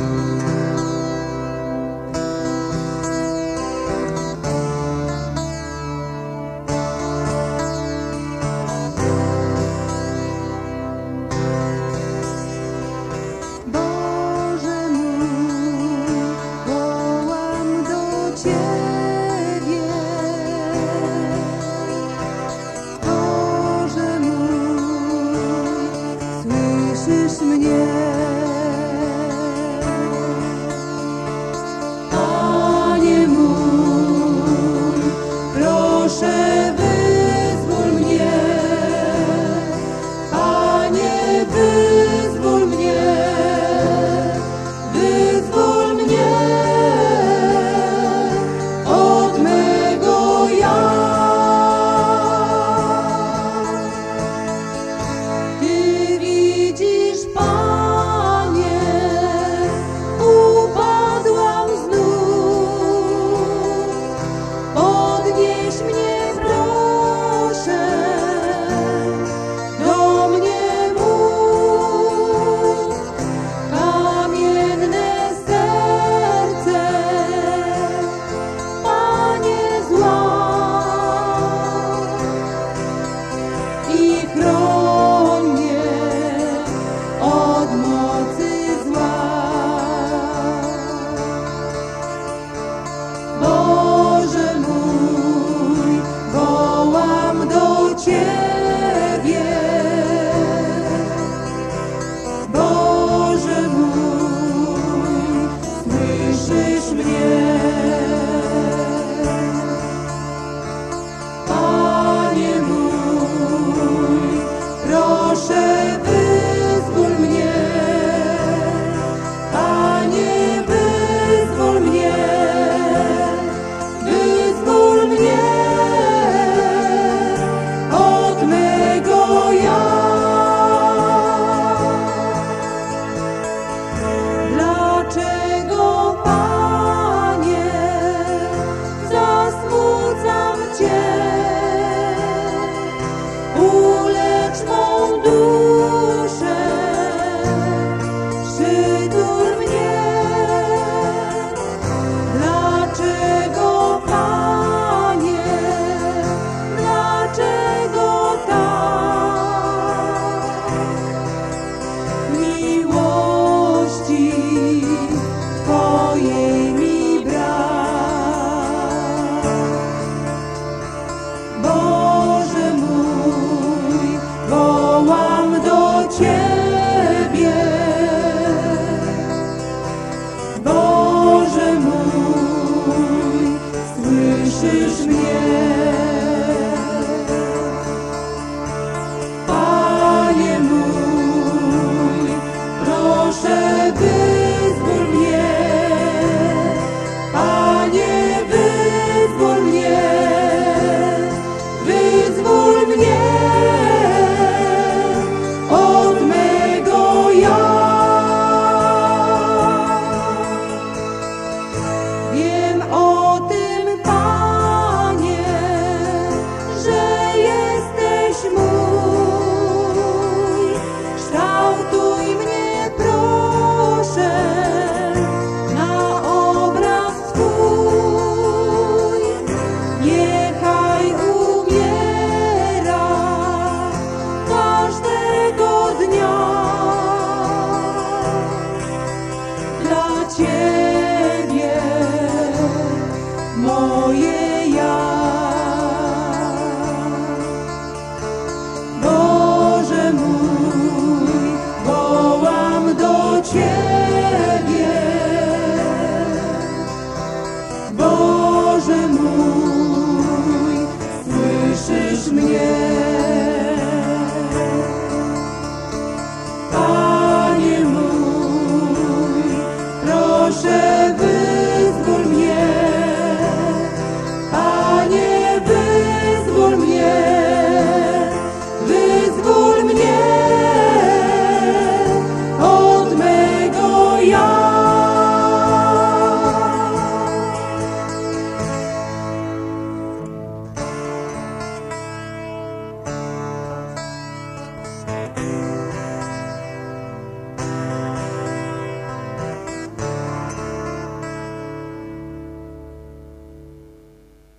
Boże zasmucam